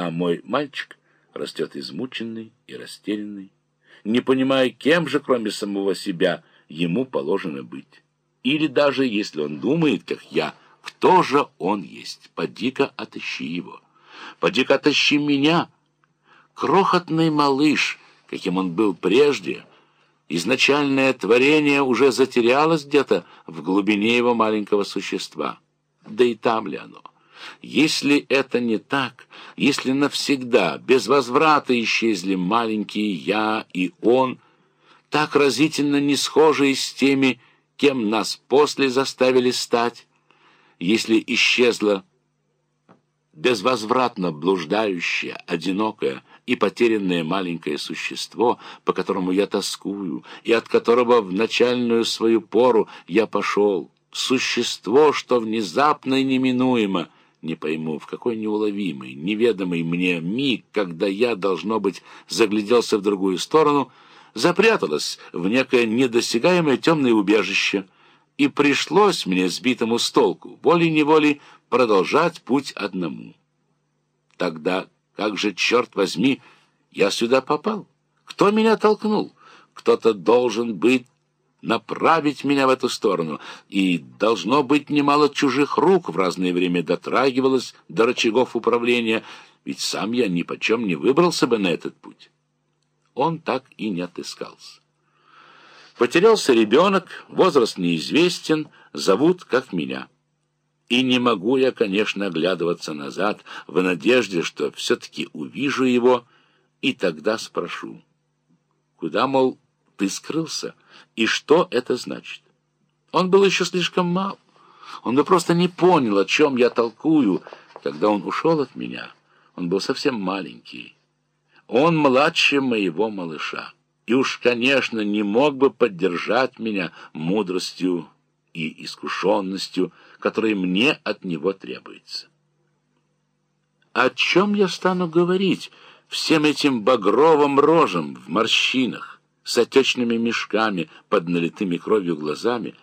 а мой мальчик растет измученный и растерянный, не понимая, кем же, кроме самого себя, ему положено быть. Или даже, если он думает, как я, кто же он есть, поди-ка отыщи его, поди-ка отыщи меня. Крохотный малыш, каким он был прежде, изначальное творение уже затерялось где-то в глубине его маленького существа. Да и там ли оно? Если это не так, если навсегда, без возврата исчезли маленькие «я» и «он», так разительно не схожие с теми, кем нас после заставили стать, если исчезло безвозвратно блуждающее, одинокое и потерянное маленькое существо, по которому я тоскую, и от которого в начальную свою пору я пошел, существо, что внезапно и неминуемо — не пойму, в какой неуловимый, неведомый мне миг, когда я, должно быть, загляделся в другую сторону, запряталась в некое недосягаемое темное убежище, и пришлось мне, сбитому с толку, волей-неволей продолжать путь одному. Тогда, как же, черт возьми, я сюда попал? Кто меня толкнул? Кто-то должен быть направить меня в эту сторону, и, должно быть, немало чужих рук в разное время дотрагивалось до рычагов управления, ведь сам я ни почем не выбрался бы на этот путь. Он так и не отыскался. Потерялся ребенок, возраст неизвестен, зовут как меня. И не могу я, конечно, оглядываться назад в надежде, что все-таки увижу его, и тогда спрошу. Куда, мол, ты скрылся, и что это значит. Он был еще слишком мал. Он бы просто не понял, о чем я толкую, когда он ушел от меня. Он был совсем маленький. Он младше моего малыша. И уж, конечно, не мог бы поддержать меня мудростью и искушенностью, которые мне от него требуется. О чем я стану говорить всем этим багровым рожам в морщинах? С отечными мешками под налитыми кровью глазами,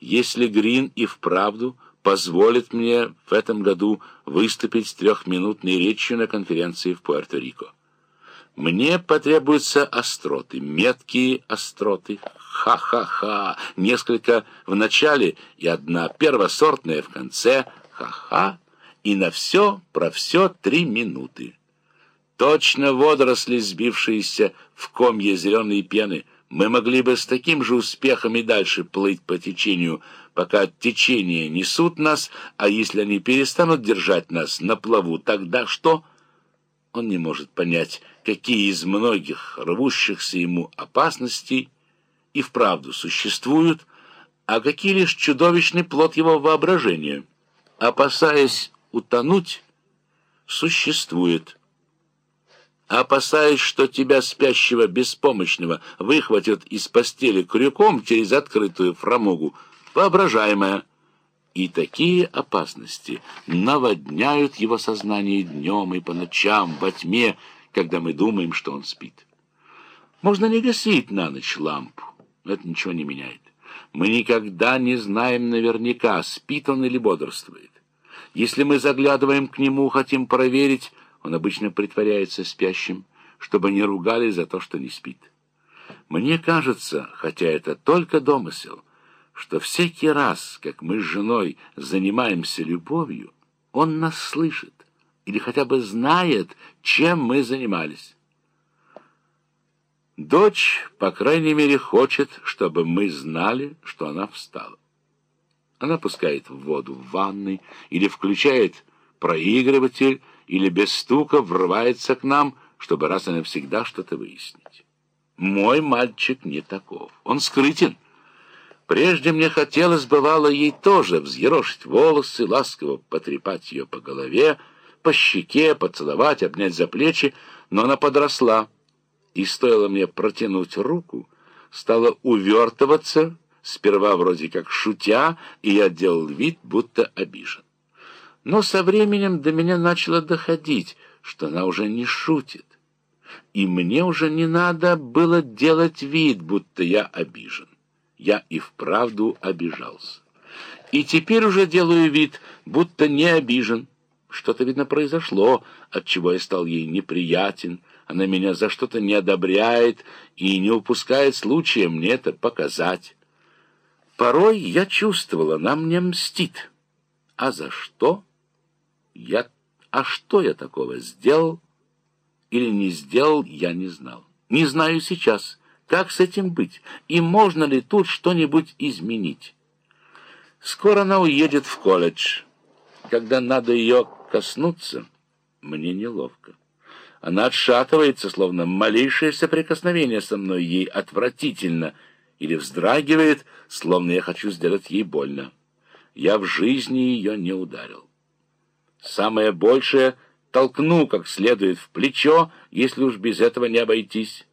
если Грин и вправду позволит мне в этом году выступить с трехминутной речью на конференции в Пуэрто-Рико. Мне потребуются остроты, меткие остроты. Ха-ха-ха. Несколько в начале и одна первосортная в конце. Ха-ха. И на все про все три минуты. Точно водоросли, сбившиеся в комье зеленой пены, мы могли бы с таким же успехом и дальше плыть по течению, пока течения несут нас, а если они перестанут держать нас на плаву, тогда что? Он не может понять, какие из многих рвущихся ему опасностей и вправду существуют, а какие лишь чудовищный плод его воображения. Опасаясь утонуть, существует опасаясь, что тебя, спящего беспомощного, выхватят из постели крюком через открытую фрамугу, воображаемое. И такие опасности наводняют его сознание днем и по ночам, во тьме, когда мы думаем, что он спит. Можно не гасить на ночь лампу, это ничего не меняет. Мы никогда не знаем наверняка, спит он или бодрствует. Если мы заглядываем к нему, хотим проверить, он обычно притворяется спящим, чтобы не ругали за то, что не спит. Мне кажется, хотя это только домысел, что всякий раз, как мы с женой занимаемся любовью, он нас слышит или хотя бы знает, чем мы занимались. Дочь, по крайней мере, хочет, чтобы мы знали, что она встала. Она пускает воду в ванной или включает проигрыватель, или без стука врывается к нам, чтобы раз и навсегда что-то выяснить. Мой мальчик не таков. Он скрытен. Прежде мне хотелось, бывало, ей тоже взъерошить волосы, ласково потрепать ее по голове, по щеке, поцеловать, обнять за плечи, но она подросла, и стоило мне протянуть руку, стала увертываться, сперва вроде как шутя, и я делал вид, будто обижен. Но со временем до меня начало доходить, что она уже не шутит. И мне уже не надо было делать вид, будто я обижен. Я и вправду обижался. И теперь уже делаю вид, будто не обижен, Что-то, видно, произошло, отчего я стал ей неприятен. Она меня за что-то не одобряет и не упускает случая мне это показать. Порой я чувствовала, она мне мстит. А за что? Я... А что я такого сделал или не сделал, я не знал. Не знаю сейчас, как с этим быть, и можно ли тут что-нибудь изменить. Скоро она уедет в колледж. Когда надо ее коснуться, мне неловко. Она отшатывается, словно малейшее соприкосновение со мной ей отвратительно, или вздрагивает, словно я хочу сделать ей больно. Я в жизни ее не ударил. Самое большее — толкну как следует в плечо, если уж без этого не обойтись.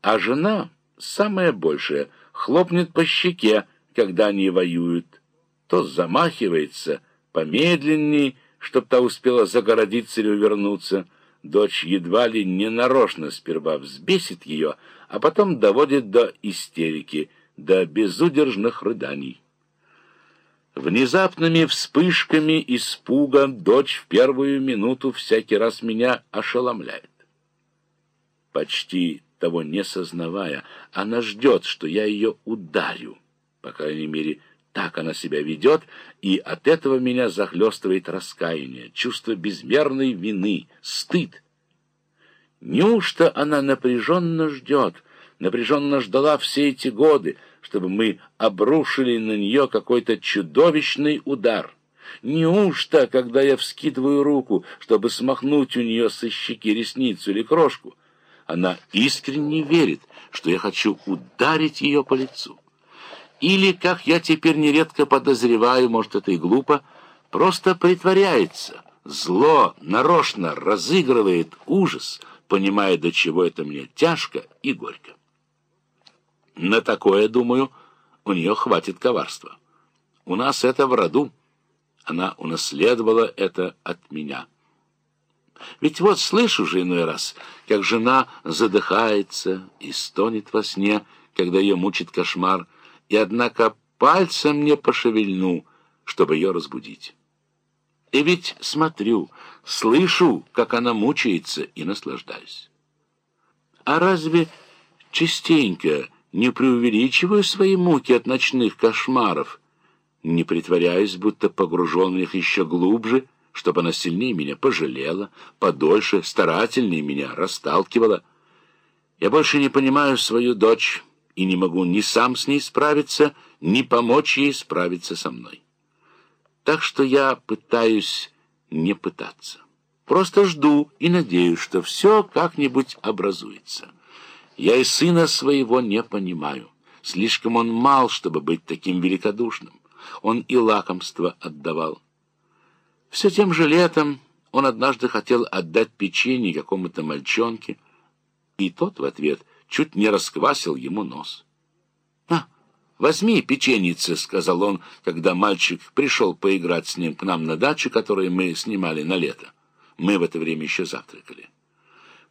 А жена, самое большее, хлопнет по щеке, когда они воюют. То замахивается помедленней, чтоб та успела загородиться или увернуться. Дочь едва ли не нарочно сперва взбесит ее, а потом доводит до истерики, до безудержных рыданий. Внезапными вспышками испуга дочь в первую минуту всякий раз меня ошеломляет. Почти того не сознавая, она ждет, что я ее ударю. По крайней мере, так она себя ведет, и от этого меня захлестывает раскаяние, чувство безмерной вины, стыд. Неужто она напряженно ждет, напряженно ждала все эти годы, чтобы мы обрушили на нее какой-то чудовищный удар? Неужто, когда я вскидываю руку, чтобы смахнуть у нее со щеки ресницу или крошку, она искренне верит, что я хочу ударить ее по лицу? Или, как я теперь нередко подозреваю, может, это и глупо, просто притворяется, зло нарочно разыгрывает ужас, понимая, до чего это мне тяжко и горько. На такое, думаю, у нее хватит коварства. У нас это в роду. Она унаследовала это от меня. Ведь вот слышу же иной раз, как жена задыхается и стонет во сне, когда ее мучит кошмар, и, однако, пальцем не пошевельну, чтобы ее разбудить. И ведь смотрю, слышу, как она мучается, и наслаждаюсь. А разве частенько не преувеличиваю свои муки от ночных кошмаров, не притворяюсь, будто погружен в них еще глубже, чтобы она сильнее меня пожалела, подольше, старательнее меня расталкивала? Я больше не понимаю свою дочь, и не могу ни сам с ней справиться, ни помочь ей справиться со мной. Так что я пытаюсь не пытаться. Просто жду и надеюсь, что все как-нибудь образуется. Я и сына своего не понимаю. Слишком он мал, чтобы быть таким великодушным. Он и лакомство отдавал. Все тем же летом он однажды хотел отдать печенье какому-то мальчонке, и тот в ответ чуть не расквасил ему нос. «На, возьми печеницы», — сказал он, когда мальчик пришел поиграть с ним к нам на дачу, которую мы снимали на лето. Мы в это время еще завтракали.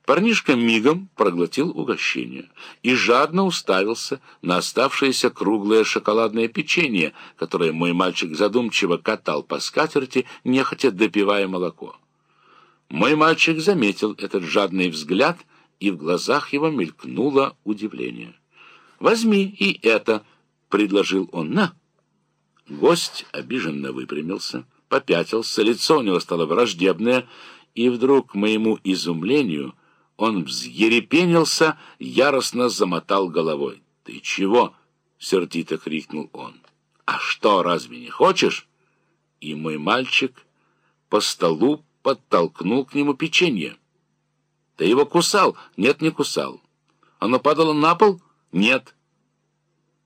Парнишка мигом проглотил угощение и жадно уставился на оставшееся круглое шоколадное печенье, которое мой мальчик задумчиво катал по скатерти, нехотя допивая молоко. Мой мальчик заметил этот жадный взгляд — и в глазах его мелькнуло удивление. «Возьми и это», — предложил он, — «на». Гость обиженно выпрямился, попятился, лицо у него стало враждебное, и вдруг, к моему изумлению, он взъерепенился, яростно замотал головой. «Ты чего?» — сердито крикнул он. «А что, разве не хочешь?» И мой мальчик по столу подтолкнул к нему печенье. Ты его кусал? Нет, не кусал. Оно падало на пол? Нет.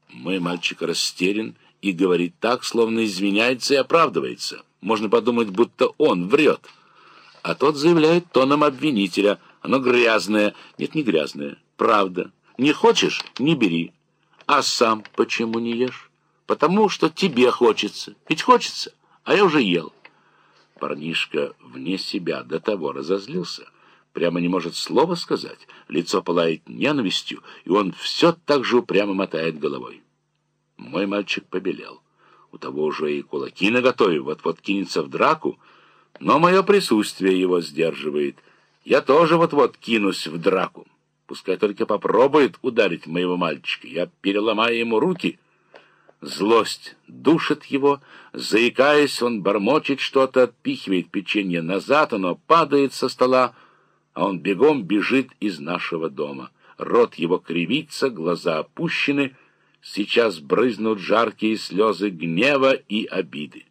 Мой мальчик растерян и говорит так, словно извиняется и оправдывается. Можно подумать, будто он врет. А тот заявляет тоном обвинителя. Оно грязное. Нет, не грязное. Правда. Не хочешь — не бери. А сам почему не ешь? Потому что тебе хочется. Ведь хочется, а я уже ел. Парнишка вне себя до того разозлился, прямо не может слова сказать, лицо пылает ненавистью, и он все так же упрямо мотает головой. Мой мальчик побелел. У того уже и кулаки наготове, вот-вот кинется в драку, Но мое присутствие его сдерживает. Я тоже вот-вот кинусь в драку. Пускай только попробует ударить моего мальчика. Я переломаю ему руки. Злость душит его. Заикаясь, он бормочет что-то, отпихивает печенье назад, оно падает со стола, а он бегом бежит из нашего дома. Рот его кривится, глаза опущены. Сейчас брызнут жаркие слезы гнева и обиды.